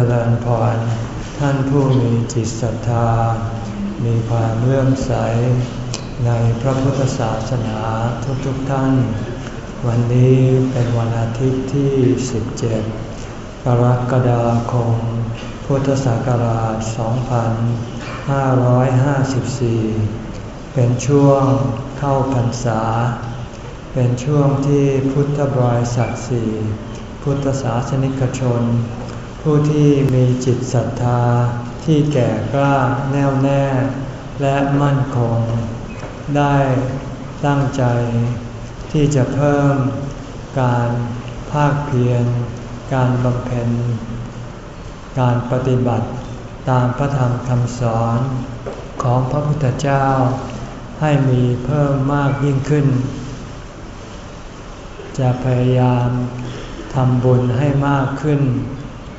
จริญพร ท่านผู้มีจิตศรัทธา มีความเลื่อมใส ในพระพุทธศาสนาทุกๆทท่าน วันนี้เป็นวันอาทิตย์ที่ 17 กรกฎาคม พุทธศักราช 2554 เป็นช่วงเข้าพรรษา เป็นช่วงที่พุทธบริษัทสี่พุทธศาสนิกชน ผู้ที่มีจิตศรัทธาที่แก่กล้าแน่วแน่ และมั่นคง ได้ตั้งใจที่จะเพิ่มการภาคเพียร การบำเพ็ญ การปฏิบัติตามพระธรรมคำสอนของพระพุทธเจ้าให้มีเพิ่มมากยิ่งขึ้น จะพยายามทำบุญให้มากขึ้น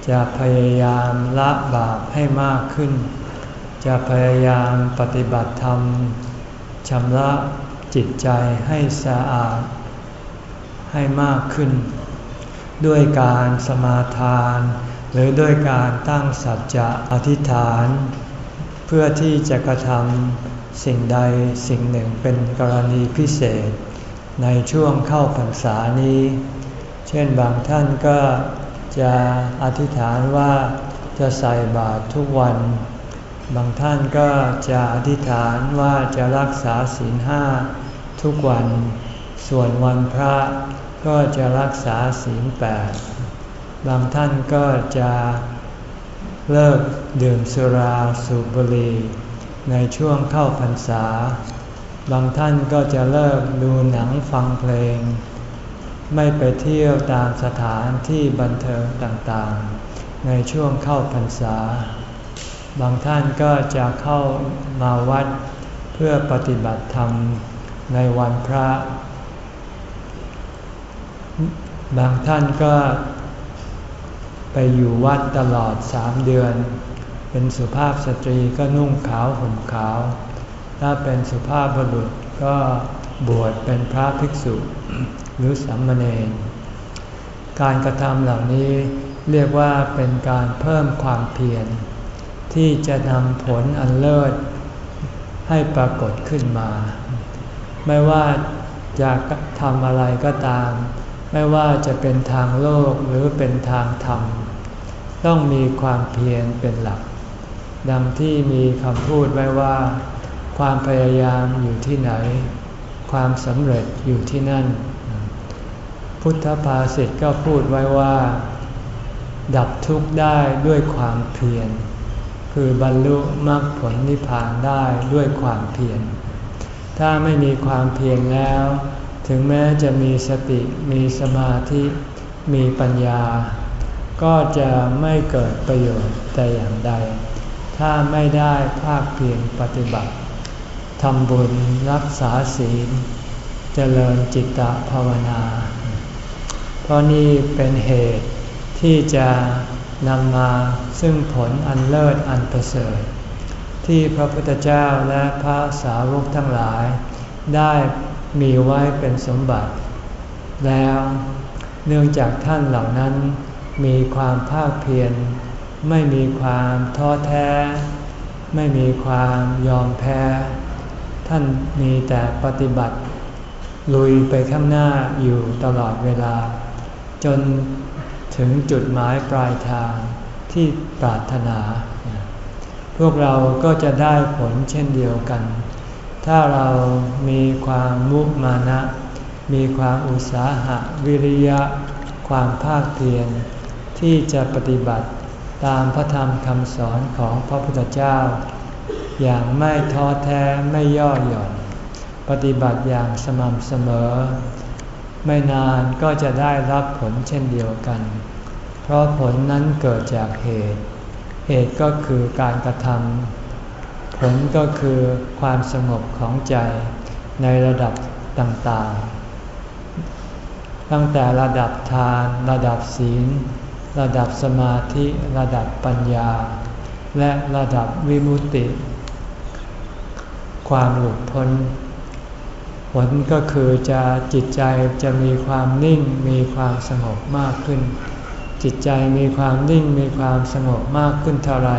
จะพยายามละบาปให้มากขึ้น จะพยายามปฏิบัติธรรมชำระจิตใจให้สะอาด ให้มากขึ้น ด้วยการสมาทาน หรือด้วยการตั้งสัจจะอธิษฐาน เพื่อที่จะกระทำสิ่งใดสิ่งหนึ่งเป็นกรณีพิเศษ ในช่วงเข้าพรรษานี้ เช่นบางท่านก็ จะอธิษฐานว่าจะใส่บาตรทุกวัน บางท่านก็จะอธิษฐานว่าจะรักษาศีลห้าทุกวัน ส่วนวันพระก็จะรักษาศีลแปดบางท่านก็จะเลิกดื่มสุราสูบบุหรี่ในช่วงเข้าพรรษา บางท่านก็จะเลิกดูหนังฟังเพลง ไม่ไปเที่ยวตามสถานที่บันเทิงต่างๆ ในช่วงเข้าพรรษา บางท่านก็จะเข้ามาวัดเพื่อปฏิบัติธรรมในวันพระ บางท่านก็ไปอยู่วัดตลอดสามเดือน เป็นสุภาพสตรีก็นุ่งขาวห่มขาว ถ้าเป็นสุภาพบุรุษก็บวชเป็นพระภิกษุ หรือสามเณรการกระทำเหล่านี้เรียกว่าเป็นการเพิ่มความเพียรที่จะนำผลอันเลิศให้ปรากฏขึ้นมา ไม่ว่าจะทำอะไรก็ตาม ไม่ว่าจะเป็นทางโลกหรือเป็นทางธรรม ต้องมีความเพียรเป็นหลัก ดังที่มีคำพูดไว้ว่า ความพยายามอยู่ที่ไหน ความสำเร็จอยู่ที่นั่น พุทธภาษิตก็พูดไว้ว่า ดับทุกข์ได้ด้วยความเพียร คือบรรลุมรรคผลนิพพานได้ด้วยความเพียร ถ้าไม่มีความเพียรแล้ว ถึงแม้จะมีสติมีสมาธิมีปัญญา ก็จะไม่เกิดประโยชน์แต่อย่างใด ถ้าไม่ได้ภาคเพียรปฏิบัติทำบุญรักษาศีล เจริญจิตตภาวนา เพราะนี่เป็นเหตุที่จะนำมาซึ่งผลอันเลิศอันประเสริฐ ที่พระพุทธเจ้าและพระสาวกทั้งหลาย ได้มีไว้เป็นสมบัติ แล้วเนื่องจากท่านเหล่านั้น มีความภาคเพียรไม่มีความท้อแท้ ไม่มีความยอมแพ้ ท่านมีแต่ปฏิบัติ ลุยไปข้างหน้าอยู่ตลอดเวลา จนถึงจุดหมายปลายทางที่ปรารถนา พวกเราก็จะได้ผลเช่นเดียวกัน ถ้าเรามีความมุมานะ มีความอุตสาหะวิริยะ ความภาคเพียรที่จะปฏิบัติตามพระธรรมคำสอนของพระพุทธเจ้า อย่างไม่ท้อแท้ไม่ย่อหย่อน ปฏิบัติอย่างสม่ำเสมอ ไม่นานก็จะได้รับผลเช่นเดียวกัน เพราะผลนั้นเกิดจากเหตุ เหตุก็คือการกระทำผลก็คือความสงบของใจในระดับต่างๆ ตั้งแต่ระดับทาน ระดับศีล ระดับสมาธิ ระดับปัญญา และระดับวิมุตติ ความหลุดพ้น ลก็คือจะจิตใจจะมีความนิ่งมีความสงบมากขึ้น จิตใจมีความนิ่งมีความสงบมากขึ้นเท่าไร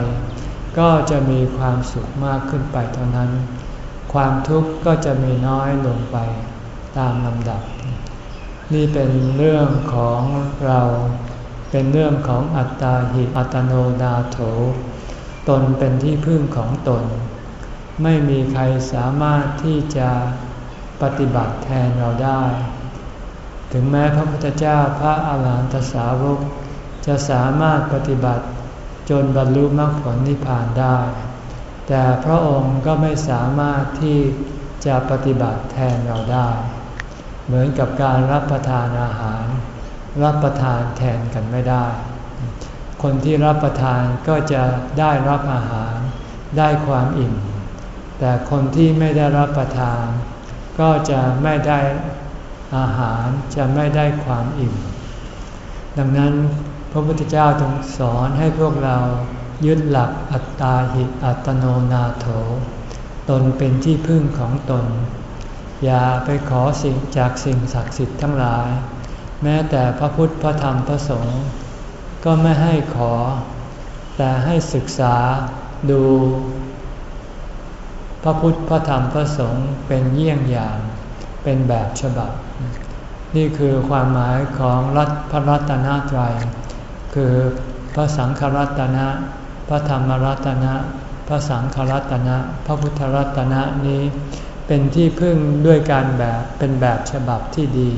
ก็จะมีความสุขมากขึ้นไปเท่านั้น ความทุกข์ก็จะมีน้อยลงไปตามลำดับ นี่เป็นเรื่องของเราเป็นเรื่องของอัตตาหิอัตโนนาโถ ตนเป็นที่พึ่งของตน ไม่มีใครสามารถที่จะ ปฏิบัติแทนเราได้ ถึงแม้พระพุทธเจ้าพระอาหารหันตสาวก จะสามารถปฏิบัติจนบรรลุมรรคผลนิพพานได้ แต่พระองค์ก็ไม่สามารถที่จะปฏิบัติแทนเราได้ เหมือนกับการรับประทานอาหาร รับประทานแทนกันไม่ได้ คนที่รับประทานก็จะได้รับอาหารได้ความอิ่ม แต่คนที่ไม่ได้รับประทาน ก็จะไม่ได้อาหารจะไม่ได้ความอิ่ม ดังนั้นพระพุทธเจ้าทรงสอนให้พวกเรายึดหลักอัตตาหิอัตโนนาโถ ตนเป็นที่พึ่งของตน อย่าไปขอสิ่งจากสิ่งศักดิ์สิทธิ์ทั้งหลาย แม้แต่พระพุทธพระธรรมพระสงฆ์ก็ไม่ให้ขอ แต่ให้ศึกษาดู พระพุทธพระธรรมพระสงฆ์เป็นเยี่ยงอย่าง เป็นแบบฉบับ นี่คือความหมายของรัฐพระรัตนตรัย คือพระสังฆรัตนะ พระธรรมรัตนะ พระสังฆรัตนะ พระพุทธรัตนะนี้ เป็นที่พึ่งด้วยการแบบเป็นแบบฉบับที่ดี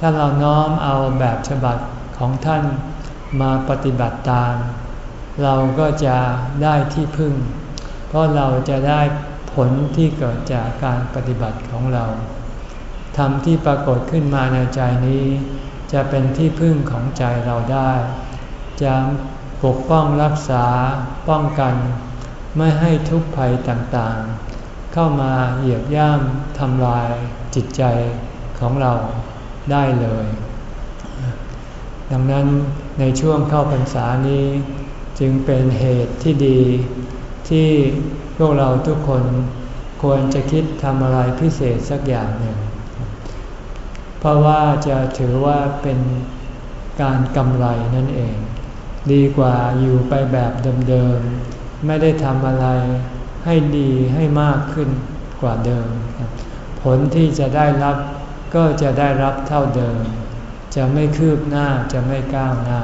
ถ้าเราน้อมเอาแบบฉบับของท่านมาปฏิบัติตาม เราก็จะได้ที่พึ่ง เพราะเราจะได้ ผลที่เกิดจากการปฏิบัติของเราธรรมที่ปรากฏขึ้นมาในใจนี้ จะเป็นที่พึ่งของใจเราได้ จะปกป้องรักษาป้องกัน ไม่ให้ทุกภัยต่างๆ เข้ามาเหยียบย่ำทำลายจิตใจของเราได้เลย ดังนั้นในช่วงเข้าพรรษานี้จึงเป็นเหตุที่ดี ที่พวกเราทุกคนควรจะคิดทำอะไรพิเศษสักอย่างหนึ่ง เพราะว่าจะถือว่าเป็นการกำไรนั่นเอง ดีกว่าอยู่ไปแบบเดิมๆ ไม่ได้ทำอะไรให้ดีให้มากขึ้นกว่าเดิม ผลที่จะได้รับก็จะได้รับเท่าเดิม จะไม่คืบหน้าจะไม่ก้าวหน้า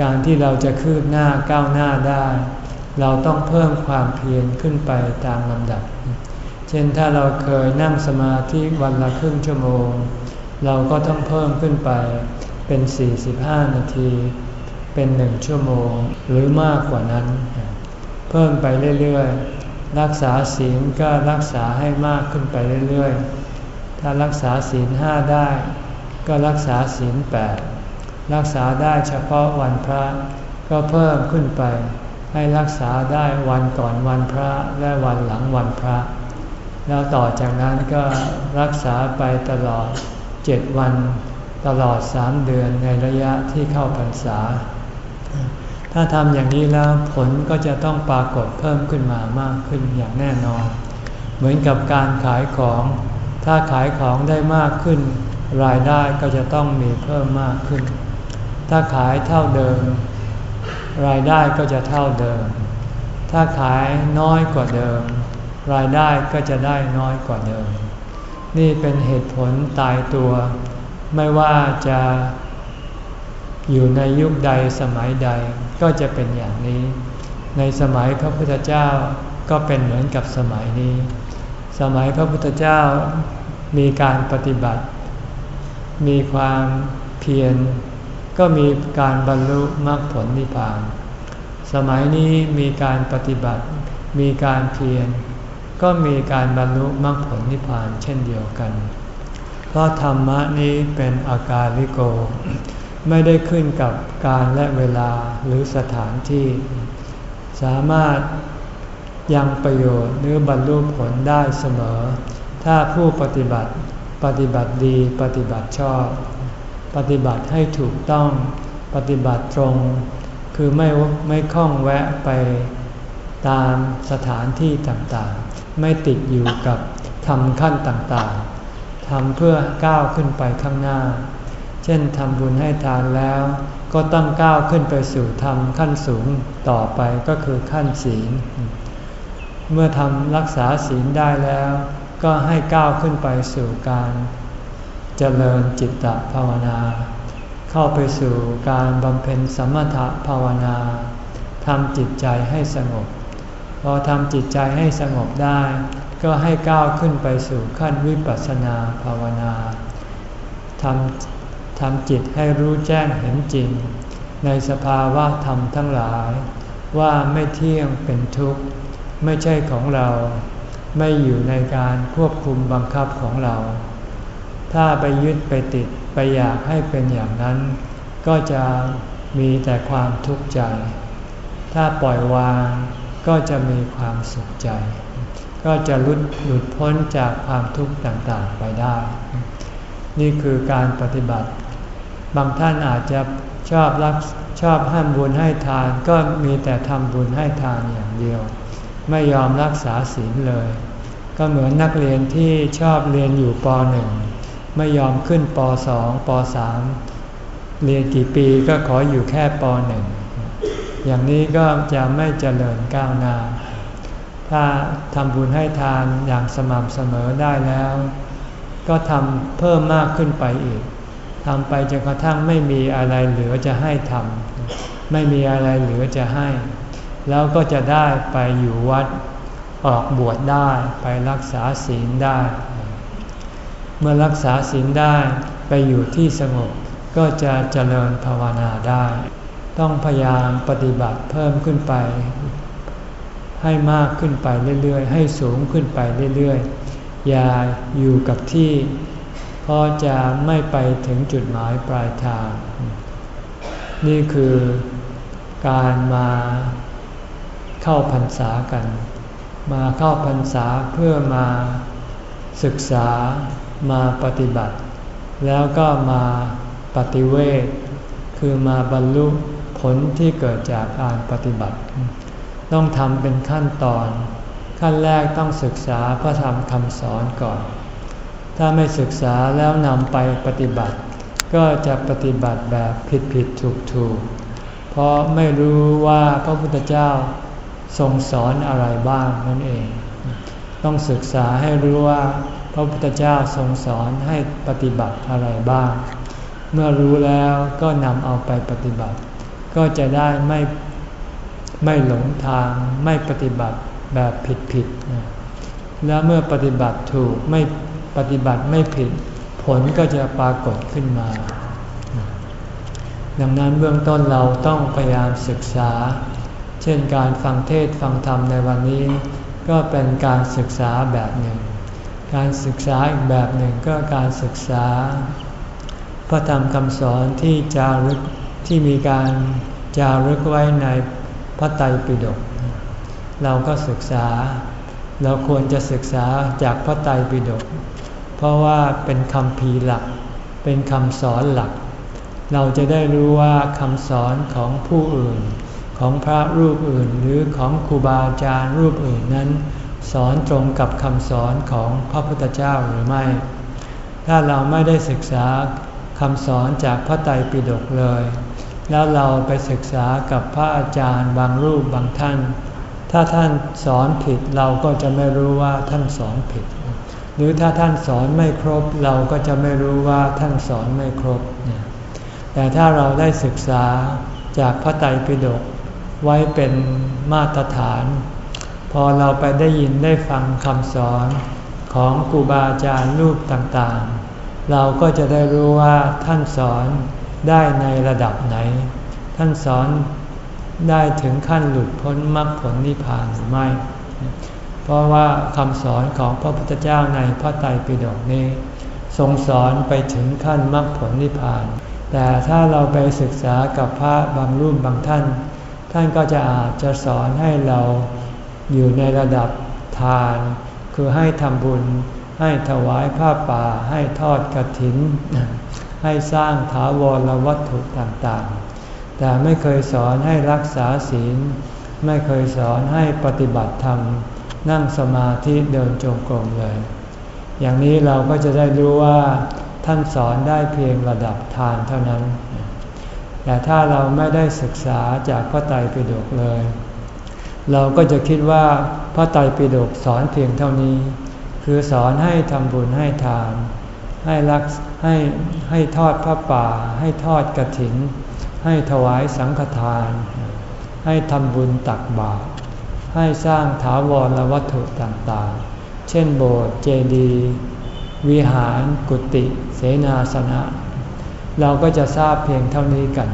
การที่เราจะคืบหน้าก้าวหน้าได้ เราต้องเพิ่มความเพียรขึ้นไปตามลำดับ เช่นถ้าเราเคยนั่งสมาธิวันละครึ่งชั่วโมง เราก็ต้องเพิ่มขึ้นไปเป็น 45 นาที เป็นหนึ่งชั่วโมงหรือมากกว่านั้น เพิ่มไปเรื่อยๆ รักษาศีลก็รักษาให้มากขึ้นไปเรื่อยๆ ถ้ารักษาศีลห้าได้ ก็รักษาศีลแปดรักษาได้เฉพาะวันพระก็เพิ่มขึ้นไป ให้รักษาได้วันก่อนวันพระและวันหลังวันพระ แล้วต่อจากนั้นก็รักษาไปตลอดเจ็ดวัน ตลอดสามเดือนในระยะที่เข้าพรรษา ถ้าทำอย่างนี้แล้วผลก็จะต้องปรากฏเพิ่มขึ้นมามากขึ้นอย่างแน่นอน เหมือนกับการขายของ ถ้าขายของได้มากขึ้น รายได้ก็จะต้องมีเพิ่มมากขึ้น ถ้าขายเท่าเดิม รายได้ก็จะเท่าเดิม ถ้าขายน้อยกว่าเดิม รายได้ก็จะได้น้อยกว่าเดิม นี่เป็นเหตุผลตายตัว ไม่ว่าจะอยู่ในยุคใดสมัยใดก็จะเป็นอย่างนี้ ในสมัยพระพุทธเจ้าก็เป็นเหมือนกับสมัยนี้ สมัยพระพุทธเจ้ามีการปฏิบัติ มีความเพียร ก็มีการบรรลุมรรคผลนิพพาน สมัยนี้มีการปฏิบัติ มีการเพียร ก็มีการบรรลุมรรคผลนิพพานเช่นเดียวกัน เพราะธรรมะนี้เป็นอาการลิโก ไม่ได้ขึ้นกับการและเวลาหรือสถานที่ สามารถยังประโยชน์หรือบรรลุผลได้เสมอ ถ้าผู้ปฏิบัติปฏิบัติดีปฏิบัติชอบ ปฏิบัติให้ถูกต้องปฏิบัติตรง คือไม่ไม่คล้องแวะไปตามสถานที่ต่างๆ ไม่ติดอยู่กับทำขั้นต่างๆทำเพื่อก้าวขึ้นไปข้างหน้า เช่นทำบุญให้ทานแล้ว ก็ต้องก้าวขึ้นไปสู่ธรรมขั้นสูงต่อไปก็คือขั้นศีล เมื่อทำรักษาศีลได้แล้ว ก็ให้ก้าวขึ้นไปสู่การ เจริญจิตตภาวนา เข้าไปสู่การบำเพ็ญสมถภาวนาทำจิตใจให้สงบ พอทำจิตใจให้สงบได้ ก็ให้ก้าวขึ้นไปสู่ขั้นวิปัสสนาภาวนาทำทำจิตให้รู้แจ้งเห็นจริง ในสภาวะธรรมทั้งหลาย ว่าไม่เที่ยงเป็นทุกข์ ไม่ใช่ของเรา ไม่อยู่ในการควบคุมบังคับของเรา ถ้าไปยึดไปติดไปอยากให้เป็นอย่างนั้น ก็จะมีแต่ความทุกข์ใจ ถ้าปล่อยวางก็จะมีความสุขใจ ก็จะหลุดหลุดพ้นจากความทุกข์ต่างๆไปได้ นี่คือการปฏิบัติ บางท่านอาจจะชอบรักชอบห้ามบุญให้ทานก็มีแต่ทำบุญให้ทานอย่างเดียว ไม่ยอมรักษาศีลเลย ก็เหมือนนักเรียนที่ชอบเรียนอยู่ป .1 ไม่ยอมขึ้นป .2 ป .3 เรียนกี่ปีก็ขออยู่แค่ป .1 อย่างนี้ก็จะไม่เจริญก้าวหน้า ถ้าทำบุญให้ทานอย่างสม่ำเสมอได้แล้ว ก็ทำเพิ่มมากขึ้นไปอีกทำไปจนกระทั่งไม่มีอะไรเหลือจะให้ทำไม่มีอะไรเหลือจะให้ แล้วก็จะได้ไปอยู่วัดออกบวชได้ไปรักษาศีลได้ เมื่อรักษาศีลได้ไปอยู่ที่สงบก็จะเจริญภาวนาได้ ต้องพยายามปฏิบัติเพิ่มขึ้นไป ให้มากขึ้นไปเรื่อยๆ ให้สูงขึ้นไปเรื่อยๆ อย่าอยู่กับที่ เพราะจะไม่ไปถึงจุดหมายปลายทาง นี่คือการมาเข้าพรรษากัน มาเข้าพรรษาเพื่อมาศึกษา มาปฏิบัติ แล้วก็มาปฏิเวทคือมาบรรลุผลที่เกิดจากการปฏิบัติ ต้องทำเป็นขั้นตอน ขั้นแรกต้องศึกษาพระธรรมคำสอนก่อน ถ้าไม่ศึกษาแล้วนำไปปฏิบัติ ก็จะปฏิบัติแบบผิดผิดถูกถูกเพราะไม่รู้ว่าพระพุทธเจ้าทรงสอนอะไรบ้างนั่นเอง ต้องศึกษาให้รู้ว่า พระพุทธเจ้าทรงสอนให้ปฏิบัติอะไรบ้าง เมื่อรู้แล้วก็นำเอาไปปฏิบัติ ก็จะได้ไม่ไม่หลงทางไม่ปฏิบัติแบบผิดผิดแล้วเมื่อปฏิบัติถูกไม่ปฏิบัติไม่ผิด ผลก็จะปรากฏขึ้นมา ดังนั้นเบื้องต้นเราต้องพยายามศึกษา เช่นการฟังเทศฟังธรรมในวันนี้ ก็เป็นการศึกษาแบบหนึ่ง การศึกษาอีกแบบหนึ่งก็การศึกษา พระธรรมคำสอนที่จารึกที่มีการจารึกไว้ในพระไตรปิฎกเราก็ศึกษา เราควรจะศึกษาจากพระไตรปิฎกเพราะว่าเป็นคำพีหลัก เป็นคำสอนหลัก เราจะได้รู้ว่าคำสอนของผู้อื่น ของพระรูปอื่นหรือของครูบาอาจารย์รูปอื่นนั้น สอนตรงกับคำสอนของพระพุทธเจ้าหรือไม่ ถ้าเราไม่ได้ศึกษาคำสอนจากพระไตรปิฎกเลย แล้วเราไปศึกษากับพระอาจารย์บางรูปบางท่าน ถ้าท่านสอนผิดเราก็จะไม่รู้ว่าท่านสอนผิด หรือถ้าท่านสอนไม่ครบเราก็จะไม่รู้ว่าท่านสอนไม่ครบ แต่ถ้าเราได้ศึกษาจากพระไตรปิฎกไว้เป็นมาตรฐาน อเราไปได้ยินได้ฟังคำสอนของครูบาอาจารย์รูปต่างๆ เราก็จะได้รู้ว่าท่านสอนได้ในระดับไหน ท่านสอนได้ถึงขั้นหลุดพ้นมรรคผลนิพพานหรือไม่ เพราะว่าคำสอนของพระพุทธเจ้าในพระไตรปิฎกนี้ ทรงสอนไปถึงขั้นมรรคผลนิพพาน แต่ถ้าเราไปศึกษากับพระบางรูปบางท่าน ท่านก็จะอาจจะสอนให้เรา อยู่ในระดับทาน คือให้ทำบุญ ให้ถวายผ้าป่า ให้ทอดกระถิน ให้สร้างถาวรวัตถุต่างๆ แต่ไม่เคยสอนให้รักษาศีล ไม่เคยสอนให้ปฏิบัติธรรม นั่งสมาธิเดินจงกรมเลย อย่างนี้เราก็จะได้รู้ว่าท่านสอนได้เพียงระดับทานเท่านั้น แต่ถ้าเราไม่ได้ศึกษาจากพระไตรปิฎกเลย เราก็จะคิดว่าพระไตรปิฎกสอนเพียงเท่านี้ คือสอนให้ทำบุญให้ทาน ให้รักให้ให้ทอดพระป่า ให้ทอดกระถิน ให้ถวายสังฆทาน ให้ทำบุญตักบาตรให้สร้างถาวรวัตถุต่างๆ เช่นโบสถ์เจดีย์วิหารกุฏิเสนาสนะ เราก็จะทราบเพียงเท่านี้กัน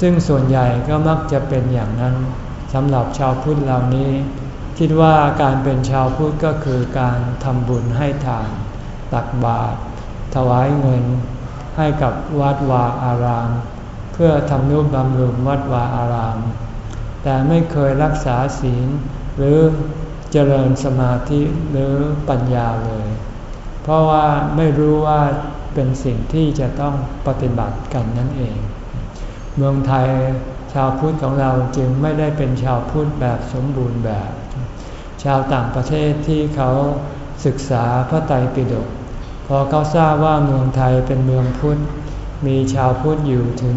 ซึ่งส่วนใหญ่ก็มักจะเป็นอย่างนั้น สำหรับชาวพุทธเหล่านี้ คิดว่าการเป็นชาวพุทธก็คือการทำบุญให้ทาน ตักบาตรถวายเงินให้กับวัดวาอาราม เพื่อทำนุบำรุงวัดวาอาราม แต่ไม่เคยรักษาศีลหรือเจริญสมาธิหรือปัญญาเลย เพราะว่าไม่รู้ว่าเป็นสิ่งที่จะต้องปฏิบัติกันนั่นเอง เมืองไทยาวพุทธของเราจึงไม่ได้เป็นชาวพุทธแบบสมบูรณ์แบบ ชาวต่างประเทศที่เขาศึกษาพระไตรปิฎกพอเขาทราบว่าเมืองไทยเป็นเมืองพุทธมีชาวพุทธอยู่ถึง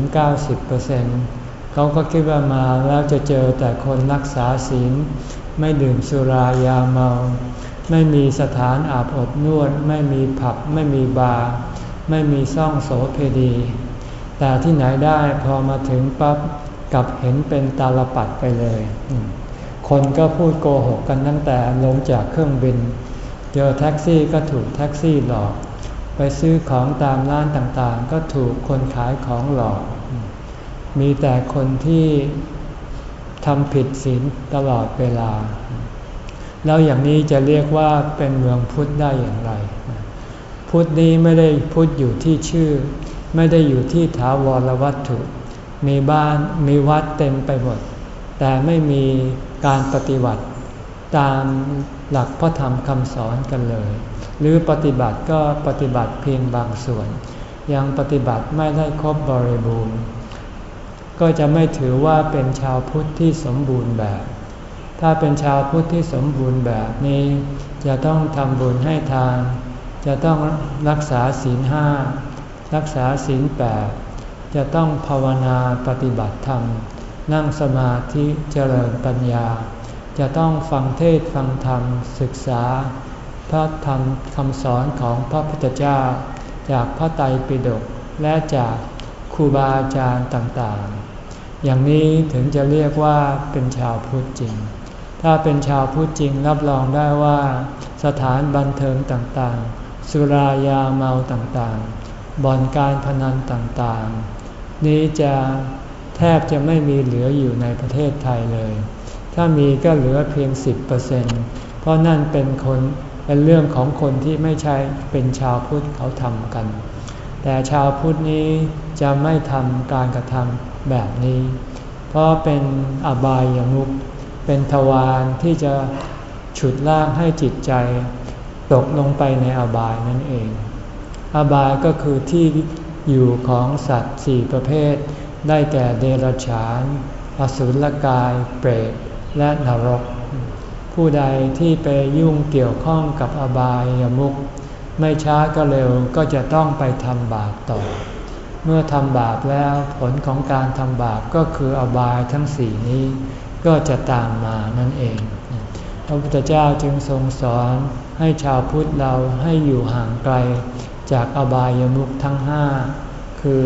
90%เขาก็คิดว่ามาแล้วจะเจอแต่คนรักษาศีลไม่ดื่มสุรายาเมา ไม่มีสถานอาบอบนวด ไม่มีผับ ไม่มีบาร์ไม่มีซ่องโสเพดี แต่ที่ไหนได้พอมาถึงปั๊บ กับเห็นเป็นตาลปัดไปเลย คนก็พูดโกหกกันตั้งแต่ลงจากเครื่องบิน เจอแท็กซี่ก็ถูกแท็กซี่หลอก ไปซื้อของตามร้านต่างๆ ก็ถูกคนขายของหลอก มีแต่คนที่ทำผิดศีลตลอดเวลา แล้วอย่างนี้จะเรียกว่าเป็นเมืองพุทธได้อย่างไร พุทธนี้ไม่ได้พุทธอยู่ที่ชื่อ ไม่ได้อยู่ที่ถาวรวัตถุ มีบ้านมีวัดเต็มไปหมด แต่ไม่มีการปฏิบัติ ตามหลักพระธรรมคำสอนกันเลย หรือปฏิบัติก็ปฏิบัติเพียงบางส่วน ยังปฏิบัติไม่ได้ครบบริบูรณ์ ก็จะไม่ถือว่าเป็นชาวพุทธที่สมบูรณ์แบบ ถ้าเป็นชาวพุทธที่สมบูรณ์แบบนี้ จะต้องทำบุญให้ทาน จะต้องรักษาศีลห้ารักษาศีลแปด จะต้องภาวนาปฏิบัติธรรม นั่งสมาธิเจริญปัญญา จะต้องฟังเทศฟังธรรมศึกษา พระธรรมคำสอนของพระพุทธเจ้า จากพระไตรปิฎกและจากครูบาอาจารย์ต่างๆ อย่างนี้ถึงจะเรียกว่าเป็นชาวพุทธจริง ถ้าเป็นชาวพุทธจริงรับรองได้ว่า สถานบันเทิงต่างๆ สุรายาเมาต่างๆ บ่อนการพนันต่างๆ นี้จะแทบจะไม่มีเหลืออยู่ในประเทศไทยเลย ถ้ามีก็เหลือเพียง 10%เพราะนั่นเป็นคนเป็นเรื่องของคนที่ไม่ใช่เป็นชาวพุทธเขาทำกัน แต่ชาวพุทธนี้จะไม่ทำการกระทำแบบนี้ เพราะเป็นอบายามุกเป็นทวารที่จะฉุดลากให้จิตใจ ตกลงไปในอบายนั่นเอง อบายก็คือที่ อยู่ของสัตว์สี่ประเภท ได้แก่เดรัจฉาน อสุรกาย เปรต และนรก ผู้ใดที่ไปยุ่งเกี่ยวข้องกับอบายยมุกไม่ช้าก็เร็วก็จะต้องไปทำบาปต่อ เมื่อทำบาปแล้วผลของการทำบาปก็คืออบายทั้งสี่นี้ ก็จะตามมานั่นเอง พระพุทธเจ้าจึงทรงสอนให้ชาวพุทธเราให้อยู่ห่างไกล จากอบายมุขทั้งห้าคือ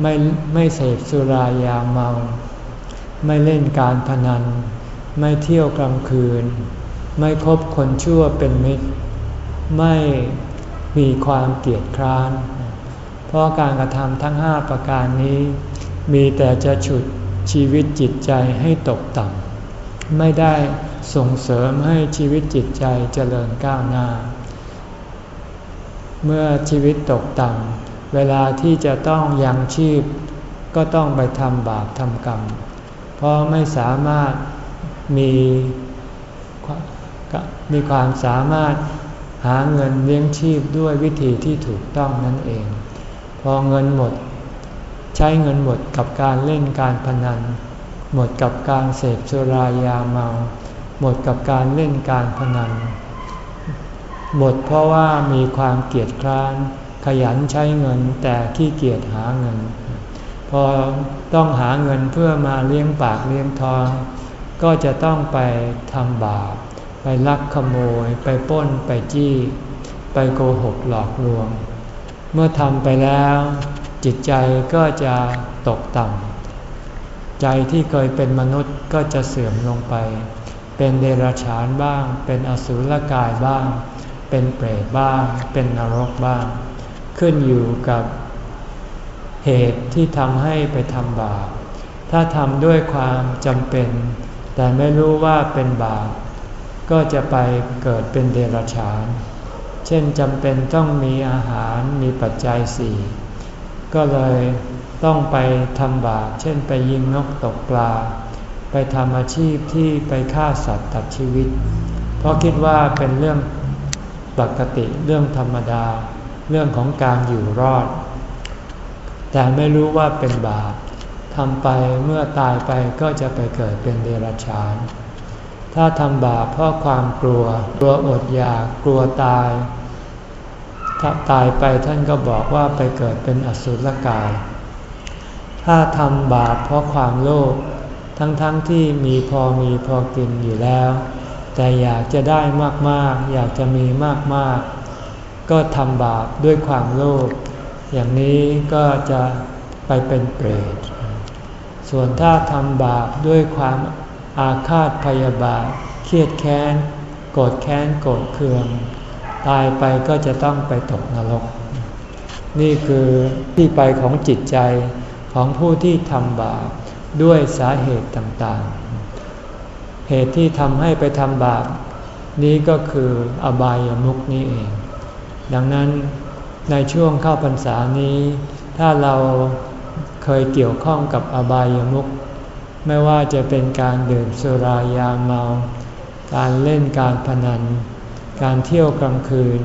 ไม่ไม่เสพสุรายาเมา ไม่เล่นการพนัน ไม่เที่ยวกลางคืน ไม่คบคนชั่วเป็นมิตร ไม่มีความเกียดคร้าน เพราะการกระทำทั้งห้าประการนี้ มีแต่จะฉุดชีวิตจิตใจให้ตกต่ำไม่ได้ส่งเสริมให้ชีวิตจิตใจเจริญก้าวหน้า เมื่อชีวิตตกต่ำเวลาที่จะต้องยังชีพ ก็ต้องไปทำบาปทำกรรม เพราะไม่สามารถมีมีความสามารถหาเงินเลี้ยงชีพด้วยวิธีที่ถูกต้องนั่นเอง พอเงินหมด ใช้เงินหมดกับการเล่นการพนัน หมดกับการเสพสุรายาเมา หมดกับการเล่นการพนัน หมดเพราะว่ามีความเกียจคร้านขยันใช้เงินแต่ขี้เกียจหาเงิน พอต้องหาเงินเพื่อมาเลี้ยงปากเลี้ยงท้อง ก็จะต้องไปทำบาป ไปลักขโมย ไปป้นไปจี้ ไปโกหกหลอกลวง เมื่อทำไปแล้ว จิตใจก็จะตกต่ำใจที่เคยเป็นมนุษย์ก็จะเสื่อมลงไป เป็นเดรัจฉานบ้าง เป็นอสุรกายบ้าง เป็นเปรตบ้าง เป็นนรกบ้าง ขึ้นอยู่กับเหตุที่ทำให้ไปทำบาป ถ้าทำด้วยความจำเป็น แต่ไม่รู้ว่าเป็นบาป ก็จะไปเกิดเป็นเดรัจฉาน เช่นจำเป็นต้องมีอาหารมีปัจจัยสี่ก็เลยต้องไปทำบาป เช่นไปยิงนกตกปลา ไปทำอาชีพที่ไปฆ่าสัตว์ตัดชีวิต เพราะคิดว่าเป็นเรื่อง ปกติเรื่องธรรมดา เรื่องของการอยู่รอด แต่ไม่รู้ว่าเป็นบาปทำไปเมื่อตายไปก็จะไปเกิดเป็นเดรัจฉาน ถ้าทำบาปเพราะความกลัว กลัวอดอยาก กลัวตาย ถ้าตายไปท่านก็บอกว่าไปเกิดเป็นอสุรกาย ถ้าทำบาปเพราะความโลภ ทั้งๆทที่มีพอมีพอกินอยู่แล้ว แต่อยากจะได้มากๆ อยากจะมีมากๆ ก็ทำบาปด้วยความโลภอย่างนี้ก็จะไปเป็นเปรต ส่วนถ้าทำบาปด้วยความอาฆาตพยาบาท เครียดแค้น โกรธแค้น โกรธเคือง ตายไปก็จะต้องไปตกนรก นี่คือที่ไปของจิตใจของผู้ที่ทำบาปด้วยสาเหตุต่างๆ เหตุที่ทำให้ไปทำบาปนี้ก็คืออบายามุกนี้เอง ดังนั้นในช่วงเข้าพรรษานี้ ถ้าเราเคยเกี่ยวข้องกับอบายามุขไม่ว่าจะเป็นการดื่มสุรายาเมา การเล่นการพนัน การเที่ยวกลางคืน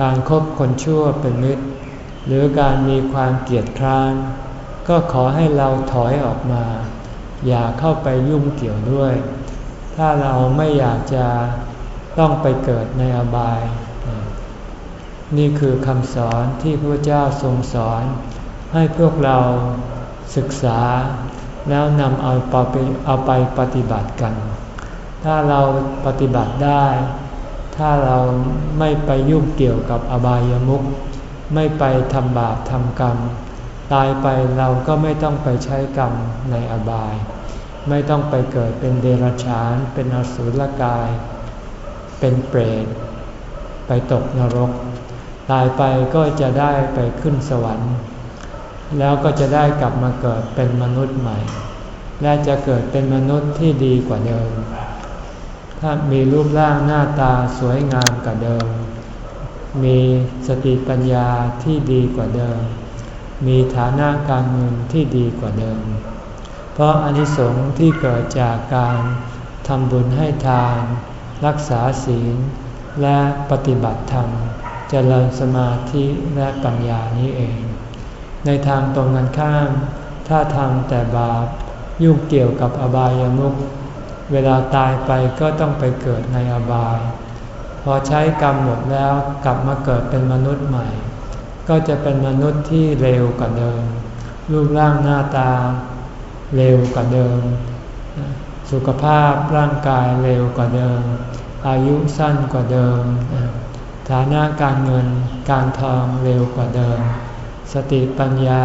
การครบคนชั่วเป็นมิตร หรือการมีความเกลียดคร้าน ก็ขอให้เราถอยออกมา อย่าเข้าไปยุ่งเกี่ยวด้วย ถ้าเราไม่อยากจะต้องไปเกิดในอบาย นี่คือคำสอนที่พระเจ้าทรงสอน ให้พวกเราศึกษา แล้วนำเอาไปเอาไปปฏิบัติกัน ถ้าเราปฏิบัติได้ ถ้าเราไม่ไปยุ่งเกี่ยวกับอบายามุขไม่ไปทำบาปทำกรรม ตายไปเราก็ไม่ต้องไปใช้กรรมในอบาย ไม่ต้องไปเกิดเป็นเดรัจฉาน เป็นอสุรกาย เป็นเปรต ไปตกนรก ตายไปก็จะได้ไปขึ้นสวรรค์ แล้วก็จะได้กลับมาเกิดเป็นมนุษย์ใหม่ และจะเกิดเป็นมนุษย์ที่ดีกว่าเดิม ถ้ามีรูปร่างหน้าตาสวยงามกว่าเดิม มีสติปัญญาที่ดีกว่าเดิม มีฐานะการเงินที่ดีกว่าเดิม เพราะอนิสงส์ที่เกิดจากการทำบุญให้ทาน รักษาศีล และปฏิบัติธรรมเจริญสมาธิและปัญญานี้เอง ในทางตรงกันข้าม ถ้าทำแต่บาปยุ่งเกี่ยวกับอบายามุขเวลาตายไปก็ต้องไปเกิดในอบาย พอใช้กรรมหมดแล้วกลับมาเกิดเป็นมนุษย์ใหม่ ก็จะเป็นมนุษย์ที่เร็วกว่าเดิมรูปร่างหน้าตา เร็วกว่าเดิม สุขภาพร่างกายเร็วกว่าเดิม อายุสั้นกว่าเดิม ฐานะการเงินการทองเร็วกว่าเดิม สติปัญญา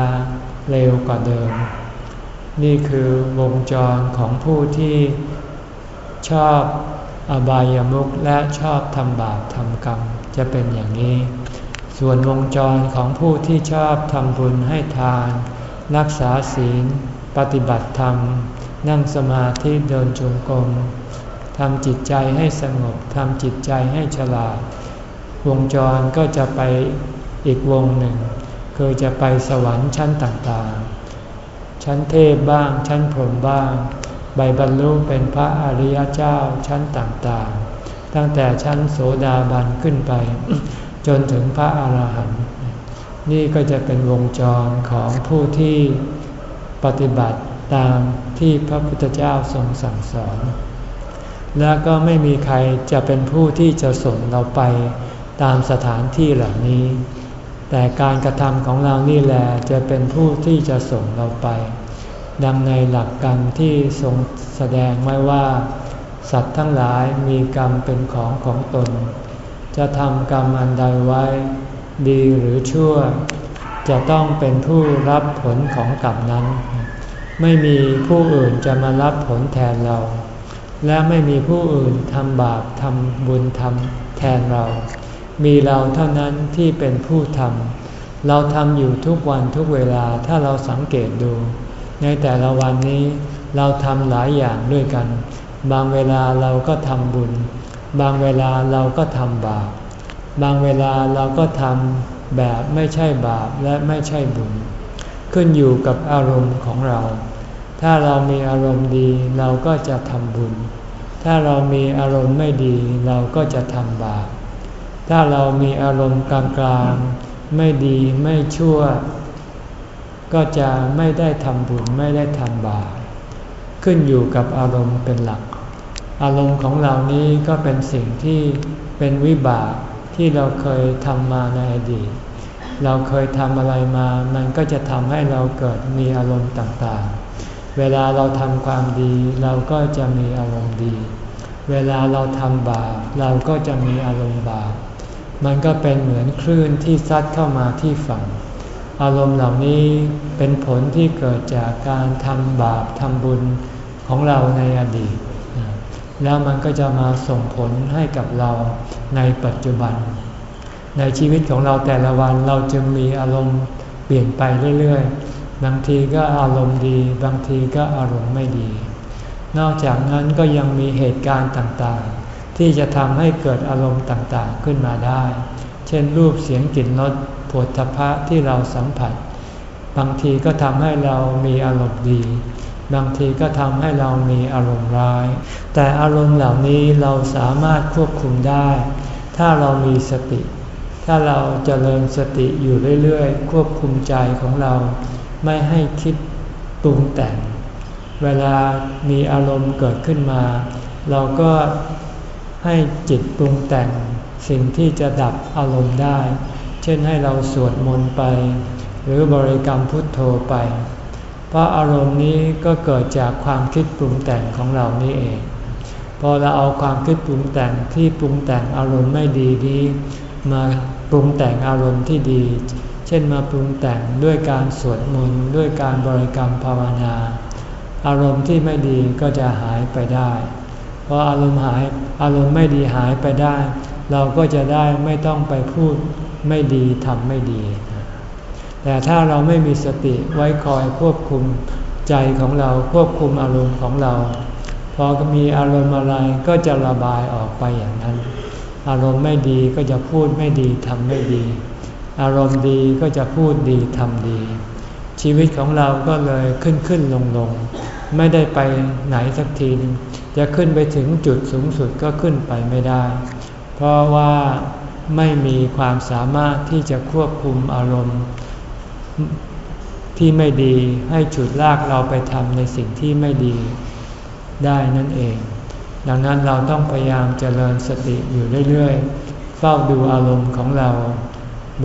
เร็วกว่าเดิม นี่คือวงจรของผู้ที่ชอบอบายามุขและชอบทำบาปทำกรรมจะเป็นอย่างนี้ ส่วนวงจรของผู้ที่ชอบทำบุญให้ทาน รักษาศีล ปฏิบัติธรรม นั่งสมาธิเดินจงกรมทำจิตใจให้สงบทำจิตใจให้ฉลาด วงจรก็จะไปอีกวงหนึ่ง คือจะไปสวรรค์ชั้นต่างๆ ชั้นเทพบ้างชั้นพรหมบ้าง ใบบรรลุเป็นพระอริยเจ้าชั้นต่างๆ ตั้งแต่ชั้นโสดาบันขึ้นไป จนถึงพระอาหารหันต์นี่ก็จะเป็นวงจรของผู้ที่ ปฏิบัติตามที่พระพุทธเจ้าทรงสั่งสอน และก็ไม่มีใครจะเป็นผู้ที่จะส่งเราไปตามสถานที่เหล่านี้ แต่การกระทำของเรานี่แหละจะเป็นผู้ที่จะส่งเราไป ดังในหลักกรรมที่ทรงแสดงไว้ว่า สัตว์ทั้งหลายมีกรรมเป็นของของตน จะทำกรรมอันใดไว้ ดีหรือชั่ว จะต้องเป็นผู้รับผลของกรรมนั้น ไม่มีผู้อื่นจะมารับผลแทนเรา และไม่มีผู้อื่นทำบาปทำบุญทำแทนเรา มีเราเท่านั้นที่เป็นผู้ทำเราทำอยู่ทุกวันทุกเวลาถ้าเราสังเกตดู ในแต่ละวันนี้เราทำหลายอย่างด้วยกัน บางเวลาเราก็ทำบุญ บางเวลาเราก็ทำบาป บางเวลาเราก็ทำ แบบไม่ใช่บาปและไม่ใช่บุญ ขึ้นอยู่กับอารมณ์ของเรา ถ้าเรามีอารมณ์ดีเราก็จะทำบุญ ถ้าเรามีอารมณ์ไม่ดีเราก็จะทำบาป ถ้าเรามีอารมณ์กลางๆไม่ดีไม่ชั่ว ก็จะไม่ได้ทำบุญไม่ได้ทำบาป ขึ้นอยู่กับอารมณ์เป็นหลัก อารมณ์ของเรานี้ก็เป็นสิ่งที่เป็นวิบาก ที่เราเคยทำมาในอดีต เราเคยทำอะไรมา มันก็จะทำให้เราเกิดมีอารมณ์ต่างๆ เวลาเราทำความดี เราก็จะมีอารมณ์ดี เวลาเราทำบาปเราก็จะมีอารมณ์บาป มันก็เป็นเหมือนคลื่นที่ซัดเข้ามาที่ฝั่ง อารมณ์เหล่านี้เป็นผลที่เกิดจากการทำบาปทำบุญของเราในอดีต แล้วมันก็จะมาส่งผลให้กับเราในปัจจุบัน ในชีวิตของเราแต่ละวันเราจึงมีอารมณ์เปลี่ยนไปเรื่อยๆ บางทีก็อารมณ์ดี บางทีก็อารมณ์ไม่ดี นอกจากนั้นก็ยังมีเหตุการณ์ต่างๆ ที่จะทำให้เกิดอารมณ์ต่างๆขึ้นมาได้ เช่นรูปเสียงกลิ่นรสผดทพะที่เราสัมผัส บางทีก็ทำให้เรามีอารมณ์ดี บางทีก็ทำให้เรามีอารมณ์ร้าย แต่อารมณ์เหล่านี้เราสามารถควบคุมได้ ถ้าเรามีสติ ถ้าเราจเจริญสติอยู่เรื่อยๆ ควบคุมใจของเรา ไม่ให้คิดปรุงแต่ง เวลามีอารมณ์เกิดขึ้นมา เราก็ให้จิตปรุงแต่งสิ่งที่จะดับอารมณ์ได้ เช่นให้เราสวดมนต์ไป หรือบริกรรมพุทโธไป เพราะอารมณ์นี้ก็เกิดจากความคิดปรุงแต่งของเรานี่เอง พอเราเอาความคิดปรุงแต่งที่ปรุงแต่งอารมณ์ไม่ดีนี้มาปรุงแต่งอารมณ์ที่ดี เช่นมาปรุงแต่งด้วยการสวดมนต์ด้วยการบริกรรมภาวนา อารมณ์ที่ไม่ดีก็จะหายไปได้พออารมณ์หายอารมณ์ไม่ดีหายไปได้ เราก็จะได้ไม่ต้องไปพูดไม่ดีทำไม่ดี แต่ถ้าเราไม่มีสติไว้คอยควบคุมใจของเราควบคุมอารมณ์ของเรา พอมีอารมณ์อะไรก็จะระบายออกไปอย่างนั้น อารมณ์ไม่ดีก็จะพูดไม่ดีทำไม่ดี อารมณ์ดีก็จะพูดดีทำดี ชีวิตของเราก็เลยขึ้นขึ้นลงลงไม่ได้ไปไหนสักทีนึงจะขึ้นไปถึงจุดสูงสุดก็ขึ้นไปไม่ได้ เพราะว่าไม่มีความสามารถที่จะควบคุมอารมณ์ ที่ไม่ดีให้ฉุดลากเราไปทำในสิ่งที่ไม่ดีได้นั่นเอง ดังนั้นเราต้องพยายามเจริญสติอยู่เรื่อยๆ เฝ้าดูอารมณ์ของเรา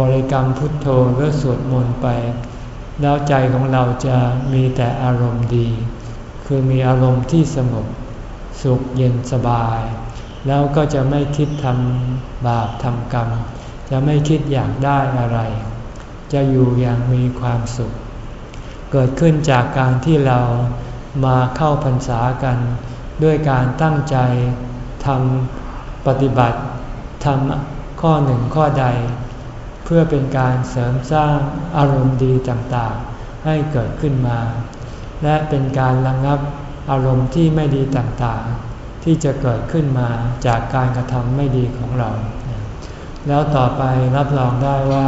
บริกรรมพุทโธหรือสวดมนต์ไป แล้วใจของเราจะมีแต่อารมณ์ดี คือมีอารมณ์ที่สงบสุขเย็นสบาย แล้วก็จะไม่คิดทำบาปทำกรรม จะไม่คิดอยากได้อะไร จะอยู่อย่างมีความสุข เกิดขึ้นจากการที่เรามาเข้าพรรษากัน ด้วยการตั้งใจทำปฏิบัติทำข้อหนึ่งข้อใด เพื่อเป็นการเสริมสร้างอารมณ์ดีต่างๆ ให้เกิดขึ้นมา และเป็นการระงับอารมณ์ที่ไม่ดีต่างๆ ที่จะเกิดขึ้นมาจากการกระทำไม่ดีของเรา แล้วต่อไปรับรองได้ว่า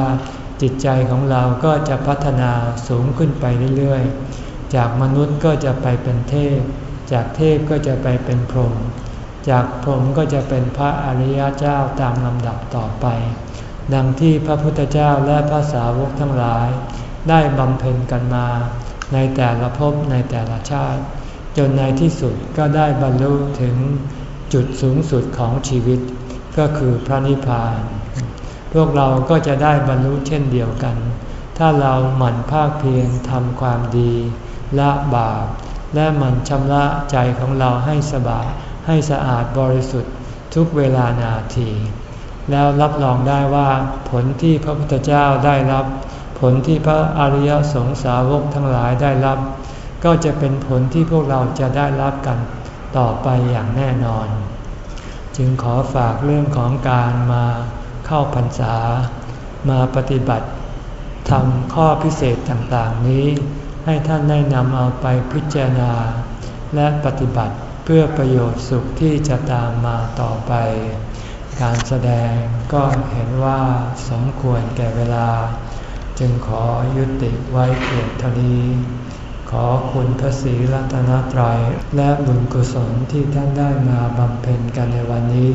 จิตใจของเราก็จะพัฒนาสูงขึ้นไปเรื่อยๆ จากมนุษย์ก็จะไปเป็นเทพ จากเทพก็จะไปเป็นพรหม จากพรหมก็จะเป็นพระอริยเจ้าตามลำดับต่อไป ดังที่พระพุทธเจ้าและพระสาวกทั้งหลาย ได้บำเพ็ญกันมา ในแต่ละภพในแต่ละชาติ จนในที่สุดก็ได้บรรลุถึงจุดสูงสุดของชีวิต ก็คือพระนิพพาน พวกเราก็จะได้บรรลุเช่นเดียวกัน ถ้าเราหมั่นภาคเพียรทำความดี ละบาป และหมั่นชำระใจของเราให้สบายให้สะอาดบริสุทธิ์ทุกเวลานาที แล้วรับรองได้ว่าผลที่พระพุทธเจ้าได้รับ ผลที่พระอริยสงสาวกทั้งหลายได้รับ ก็จะเป็นผลที่พวกเราจะได้รับกันต่อไปอย่างแน่นอน จึงขอฝากเรื่องของการมา เข้าพรรษา มาปฏิบัติทำข้อพิเศษต่างๆนี้ ให้ท่านได้นำเอาไปพิจารณา และปฏิบัติเพื่อประโยชน์สุขที่จะตามมาต่อไป การแสดงก็เห็นว่าสมควรแก่เวลา จึงขอยุติไว้เพียงเท่านี้ขอคุณพระศรีรัตนตรัยและบุญกุศลที่ท่านได้มาบำเพ็ญกันในวันนี้